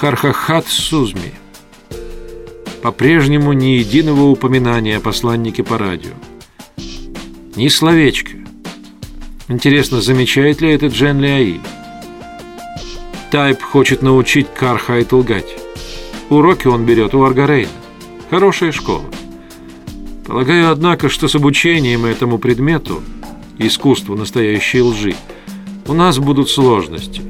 Хархахат Сузми. По-прежнему ни единого упоминания о посланнике по радио. Ни словечка. Интересно, замечает ли это Джен Лиаи? Тайп хочет научить Кархайт лгать. Уроки он берет у Аргарейна. Хорошая школа. Полагаю, однако, что с обучением этому предмету, искусству настоящей лжи, у нас будут сложности.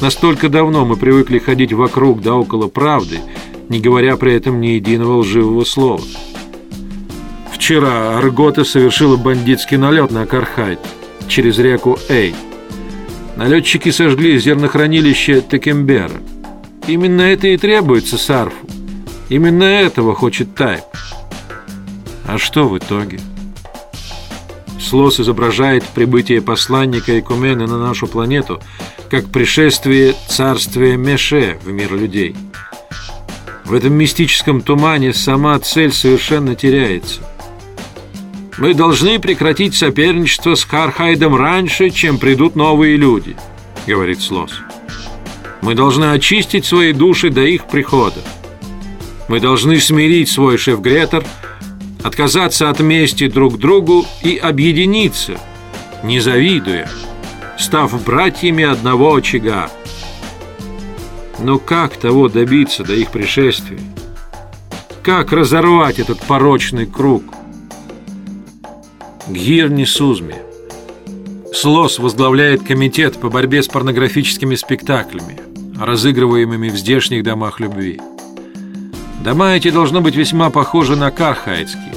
Настолько давно мы привыкли ходить вокруг да около правды, не говоря при этом ни единого лживого слова. Вчера Аргота совершила бандитский налет на Кархайт через реку Эй. Налетчики сожгли зернохранилище Текембера. Именно это и требуется Сарфу. Именно этого хочет Тайп. А что в итоге? Слос изображает прибытие посланника Экумены на нашу планету как пришествие царствия Меше в мир людей. В этом мистическом тумане сама цель совершенно теряется. Мы должны прекратить соперничество с Хархайдом раньше, чем придут новые люди, говорит Слос. Мы должны очистить свои души до их прихода. Мы должны смирить свой шеф-гретер – отказаться от мести друг другу и объединиться, не завидуя, став братьями одного очага. Но как того добиться до их пришествия? Как разорвать этот порочный круг? Гирни Сузми. Слос возглавляет комитет по борьбе с порнографическими спектаклями, разыгрываемыми в здешних домах любви. Дома эти должны быть весьма похожи на кархайдские.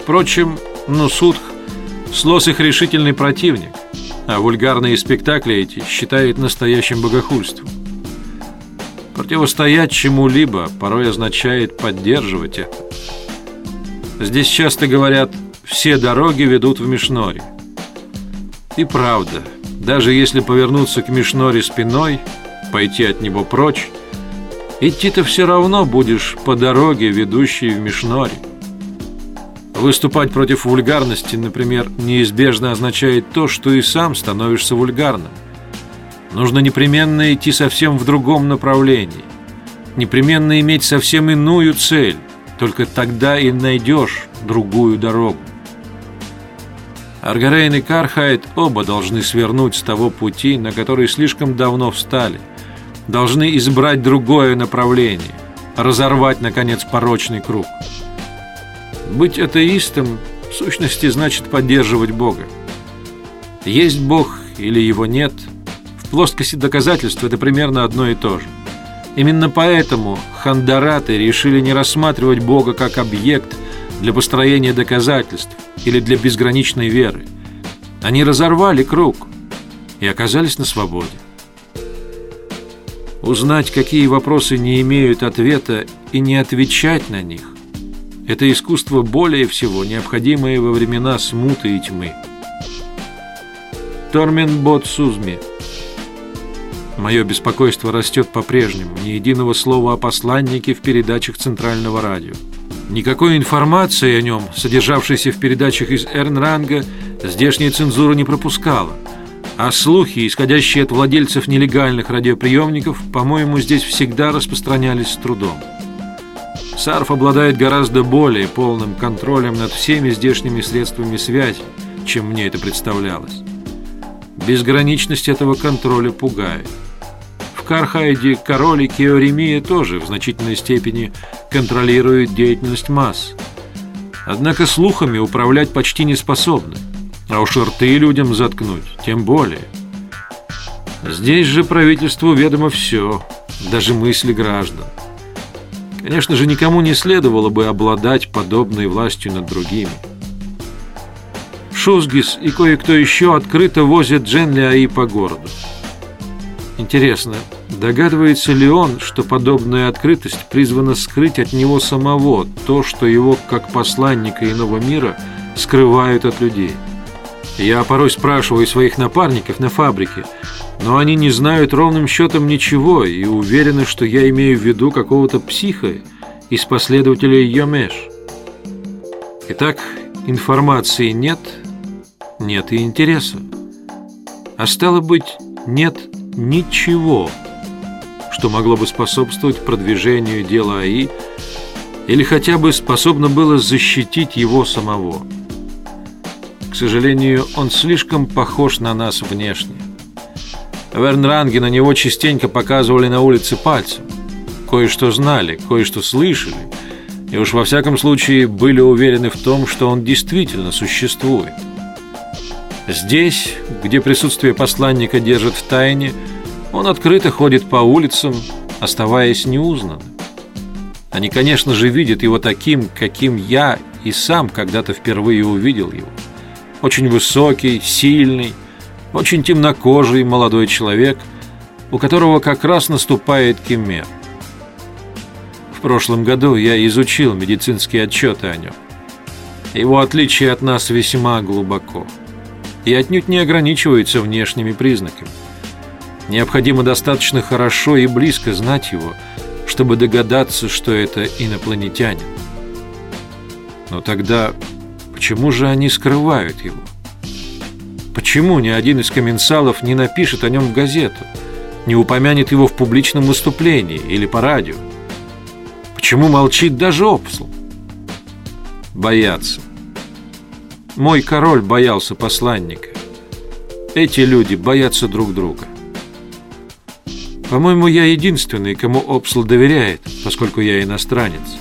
Впрочем, Нусудх – слос их решительный противник, а вульгарные спектакли эти считает настоящим богохульством. Противостоять чему-либо порой означает поддерживать это. Здесь часто говорят «все дороги ведут в Мишноре». И правда, даже если повернуться к Мишноре спиной, пойти от него прочь, Идти-то все равно будешь по дороге, ведущей в Мишноре. Выступать против вульгарности, например, неизбежно означает то, что и сам становишься вульгарным. Нужно непременно идти совсем в другом направлении. Непременно иметь совсем иную цель. Только тогда и найдешь другую дорогу. Аргарейн и Кархайт оба должны свернуть с того пути, на который слишком давно встали – должны избрать другое направление, разорвать, наконец, порочный круг. Быть атеистом, в сущности, значит поддерживать Бога. Есть Бог или его нет, в плоскости доказательств это примерно одно и то же. Именно поэтому хандараты решили не рассматривать Бога как объект для построения доказательств или для безграничной веры. Они разорвали круг и оказались на свободе узнать, какие вопросы не имеют ответа и не отвечать на них. Это искусство более всего необходимое во времена смуты и тьмы. Тормен Бот Сузми Мое беспокойство растет по-прежнему. Ни единого слова о посланнике в передачах Центрального радио. Никакой информации о нем, содержавшейся в передачах из Эрнранга, здешняя цензура не пропускала – а слухи, исходящие от владельцев нелегальных радиоприемников, по-моему, здесь всегда распространялись с трудом. Сарф обладает гораздо более полным контролем над всеми здешними средствами связи, чем мне это представлялось. Безграничность этого контроля пугает. В Кархайде король и Кеоремия тоже в значительной степени контролируют деятельность масс. Однако слухами управлять почти не способны. А уж рты людям заткнуть, тем более. Здесь же правительству ведомо все, даже мысли граждан. Конечно же, никому не следовало бы обладать подобной властью над другими. Шузгис и кое-кто еще открыто возят Дженли Аи по городу. Интересно, догадывается ли он, что подобная открытость призвана скрыть от него самого то, что его, как посланника иного мира, скрывают от людей? Я порой спрашиваю своих напарников на фабрике, но они не знают ровным счетом ничего и уверены, что я имею в виду какого-то психа из последователей Йомеш. Итак, информации нет, нет и интереса. А стало быть, нет ничего, что могло бы способствовать продвижению дела АИ или хотя бы способно было защитить его самого. Сожалению, он слишком похож на нас внешне. В Эрнранге на него частенько показывали на улице пальцем. Кое-что знали, кое-что слышали, и уж во всяком случае были уверены в том, что он действительно существует. Здесь, где присутствие посланника держит в тайне, он открыто ходит по улицам, оставаясь неузнанным. Они, конечно же, видят его таким, каким я и сам когда-то впервые увидел его. Очень высокий, сильный, очень темнокожий молодой человек, у которого как раз наступает кемер. В прошлом году я изучил медицинские отчеты о нем. Его отличие от нас весьма глубоко и отнюдь не ограничивается внешними признаками. Необходимо достаточно хорошо и близко знать его, чтобы догадаться, что это инопланетянин. Но тогда почему же они скрывают его? Почему ни один из комменсалов не напишет о нем в газету, не упомянет его в публичном выступлении или по радио? Почему молчит даже Опсл? Боятся. Мой король боялся посланника. Эти люди боятся друг друга. По-моему, я единственный, кому Опсл доверяет, поскольку я иностранец.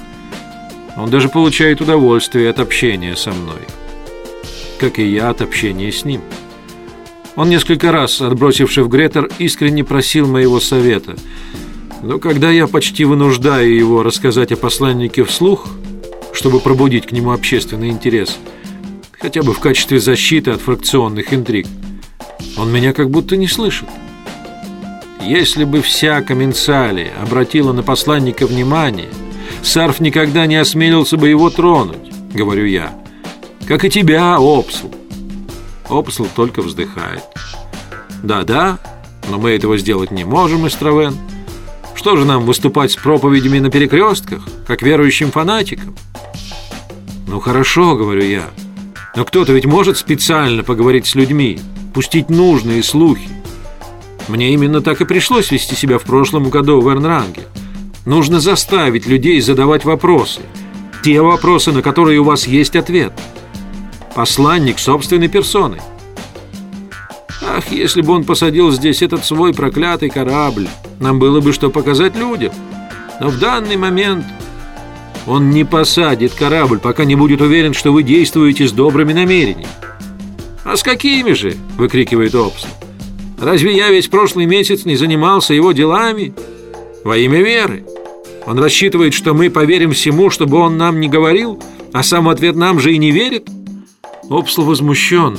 Он даже получает удовольствие от общения со мной, как и я от общения с ним. Он несколько раз, отбросивший в Гретер, искренне просил моего совета. Но когда я почти вынуждаю его рассказать о посланнике вслух, чтобы пробудить к нему общественный интерес – хотя бы в качестве защиты от фракционных интриг. Он меня как будто не слышит. Если бы вся Комменсалия обратила на посланника внимание, Сарф никогда не осмелился бы его тронуть, говорю я. Как и тебя, Опсл. Опсл только вздыхает. Да-да, но мы этого сделать не можем, Истравен. Что же нам выступать с проповедями на перекрестках, как верующим фанатикам? Ну хорошо, говорю я. Но кто-то ведь может специально поговорить с людьми, пустить нужные слухи. Мне именно так и пришлось вести себя в прошлом году в Эрнранге. Нужно заставить людей задавать вопросы. Те вопросы, на которые у вас есть ответ. Посланник собственной персоной. Ах, если бы он посадил здесь этот свой проклятый корабль, нам было бы что показать людям. Но в данный момент он не посадит корабль, пока не будет уверен, что вы действуете с добрыми намерениями. «А с какими же?» – выкрикивает Опсон. «Разве я весь прошлый месяц не занимался его делами? Во имя веры. Он рассчитывает, что мы поверим всему, чтобы он нам не говорил, а сам ответ нам же и не верит?» Опсл возмущен.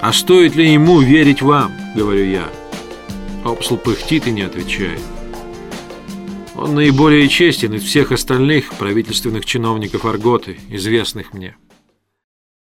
«А стоит ли ему верить вам?» – говорю я. Опсл пыхтит и не отвечает. Он наиболее честен из всех остальных правительственных чиновников Арготы, известных мне.